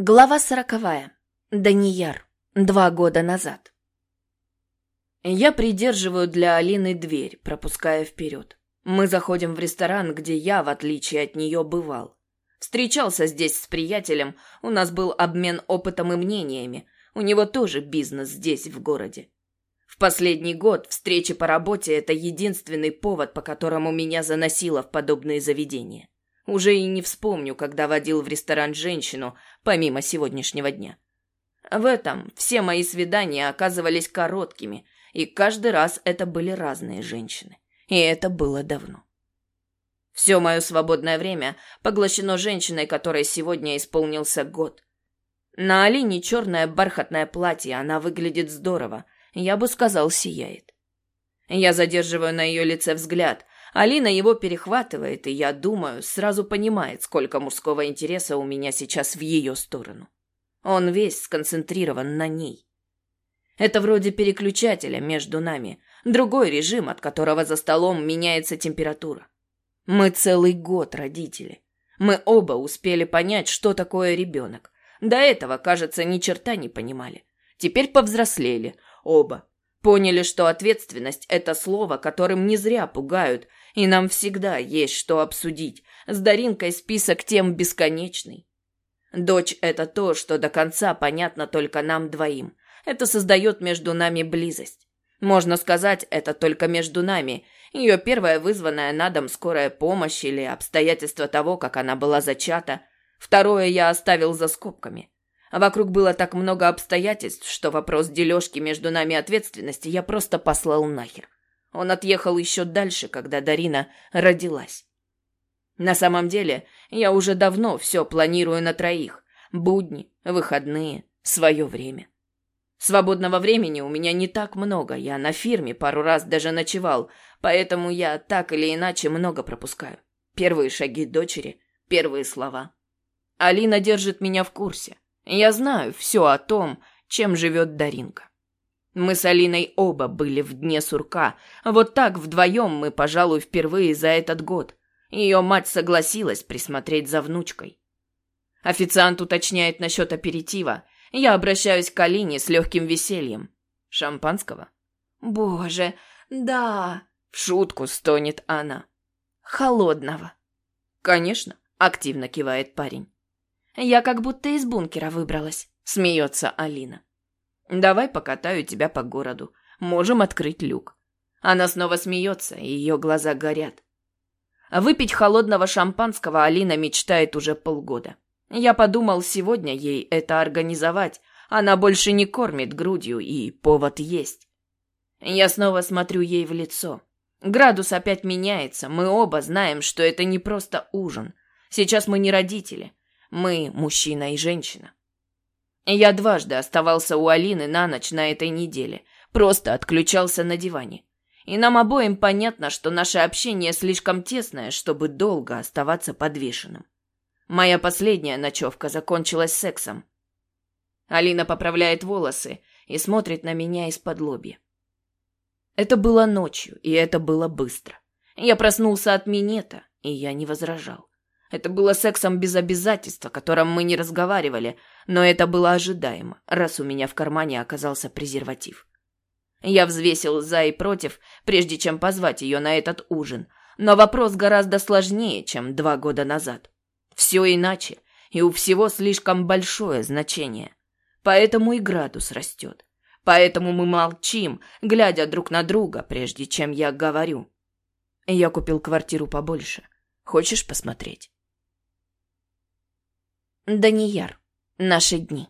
Глава сороковая. Данияр. Два года назад. Я придерживаю для Алины дверь, пропуская вперед. Мы заходим в ресторан, где я, в отличие от нее, бывал. Встречался здесь с приятелем, у нас был обмен опытом и мнениями. У него тоже бизнес здесь, в городе. В последний год встречи по работе – это единственный повод, по которому меня заносило в подобные заведения. Уже и не вспомню, когда водил в ресторан женщину, помимо сегодняшнего дня. В этом все мои свидания оказывались короткими, и каждый раз это были разные женщины. И это было давно. Все мое свободное время поглощено женщиной, которой сегодня исполнился год. На Алине черное бархатное платье, она выглядит здорово, я бы сказал, сияет. Я задерживаю на ее лице взгляд, Алина его перехватывает, и я думаю, сразу понимает, сколько мужского интереса у меня сейчас в ее сторону. Он весь сконцентрирован на ней. Это вроде переключателя между нами, другой режим, от которого за столом меняется температура. Мы целый год родители. Мы оба успели понять, что такое ребенок. До этого, кажется, ни черта не понимали. Теперь повзрослели, оба, Поняли, что ответственность – это слово, которым не зря пугают, и нам всегда есть что обсудить. С Даринкой список тем бесконечный. Дочь – это то, что до конца понятно только нам двоим. Это создает между нами близость. Можно сказать, это только между нами. Ее первая вызванная на дом скорая помощь или обстоятельства того, как она была зачата. Второе я оставил за скобками – а вокруг было так много обстоятельств, что вопрос дележки между нами ответственности я просто послал нахер. Он отъехал еще дальше, когда Дарина родилась. На самом деле, я уже давно все планирую на троих. Будни, выходные, свое время. Свободного времени у меня не так много, я на фирме пару раз даже ночевал, поэтому я так или иначе много пропускаю. Первые шаги дочери, первые слова. Алина держит меня в курсе. Я знаю все о том, чем живет Даринка. Мы с Алиной оба были в дне сурка. Вот так вдвоем мы, пожалуй, впервые за этот год. Ее мать согласилась присмотреть за внучкой. Официант уточняет насчет аперитива. Я обращаюсь к Алине с легким весельем. Шампанского? Боже, да. В шутку стонет она. Холодного. Конечно, активно кивает парень. Я как будто из бункера выбралась, смеется Алина. Давай покатаю тебя по городу. Можем открыть люк. Она снова смеется, ее глаза горят. Выпить холодного шампанского Алина мечтает уже полгода. Я подумал сегодня ей это организовать. Она больше не кормит грудью, и повод есть. Я снова смотрю ей в лицо. Градус опять меняется. Мы оба знаем, что это не просто ужин. Сейчас мы не родители. Мы мужчина и женщина. Я дважды оставался у Алины на ночь на этой неделе. Просто отключался на диване. И нам обоим понятно, что наше общение слишком тесное, чтобы долго оставаться подвешенным. Моя последняя ночевка закончилась сексом. Алина поправляет волосы и смотрит на меня из-под лобья. Это было ночью, и это было быстро. Я проснулся от минета, и я не возражал. Это было сексом без обязательств, о котором мы не разговаривали, но это было ожидаемо, раз у меня в кармане оказался презерватив. Я взвесил за и против, прежде чем позвать ее на этот ужин, но вопрос гораздо сложнее, чем два года назад. Все иначе, и у всего слишком большое значение. Поэтому и градус растет. Поэтому мы молчим, глядя друг на друга, прежде чем я говорю. Я купил квартиру побольше. Хочешь посмотреть? Данияр. Наши дни.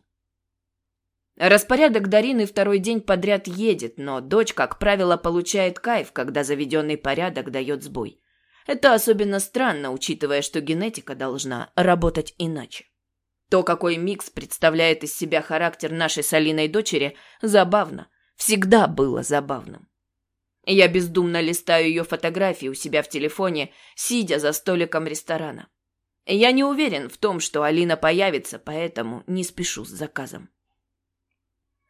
Распорядок Дарины второй день подряд едет, но дочь, как правило, получает кайф, когда заведенный порядок дает сбой. Это особенно странно, учитывая, что генетика должна работать иначе. То, какой микс представляет из себя характер нашей с Алиной дочери, забавно. Всегда было забавным. Я бездумно листаю ее фотографии у себя в телефоне, сидя за столиком ресторана. Я не уверен в том, что Алина появится, поэтому не спешу с заказом.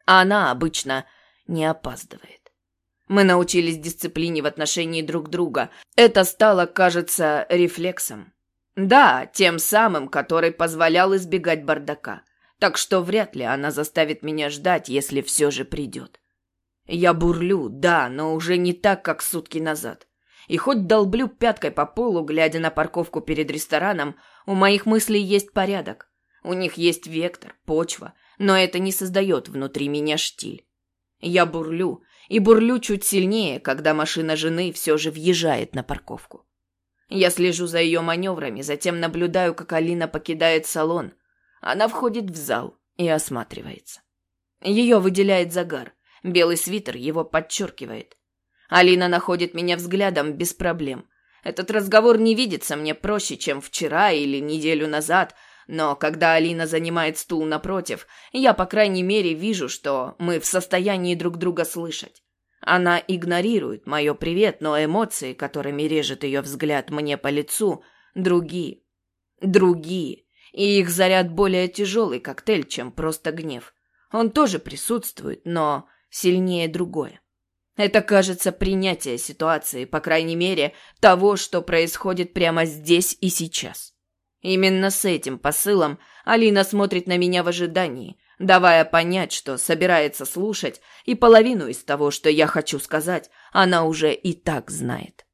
Она обычно не опаздывает. Мы научились дисциплине в отношении друг друга. Это стало, кажется, рефлексом. Да, тем самым, который позволял избегать бардака. Так что вряд ли она заставит меня ждать, если все же придет. Я бурлю, да, но уже не так, как сутки назад. И хоть долблю пяткой по полу, глядя на парковку перед рестораном, у моих мыслей есть порядок. У них есть вектор, почва, но это не создает внутри меня штиль. Я бурлю, и бурлю чуть сильнее, когда машина жены все же въезжает на парковку. Я слежу за ее маневрами, затем наблюдаю, как Алина покидает салон. Она входит в зал и осматривается. Ее выделяет загар. Белый свитер его подчеркивает. Алина находит меня взглядом без проблем. Этот разговор не видится мне проще, чем вчера или неделю назад, но когда Алина занимает стул напротив, я, по крайней мере, вижу, что мы в состоянии друг друга слышать. Она игнорирует мое привет, но эмоции, которыми режет ее взгляд мне по лицу, другие. Другие. И их заряд более тяжелый коктейль, чем просто гнев. Он тоже присутствует, но сильнее другое. Это, кажется, принятие ситуации, по крайней мере, того, что происходит прямо здесь и сейчас. Именно с этим посылом Алина смотрит на меня в ожидании, давая понять, что собирается слушать, и половину из того, что я хочу сказать, она уже и так знает.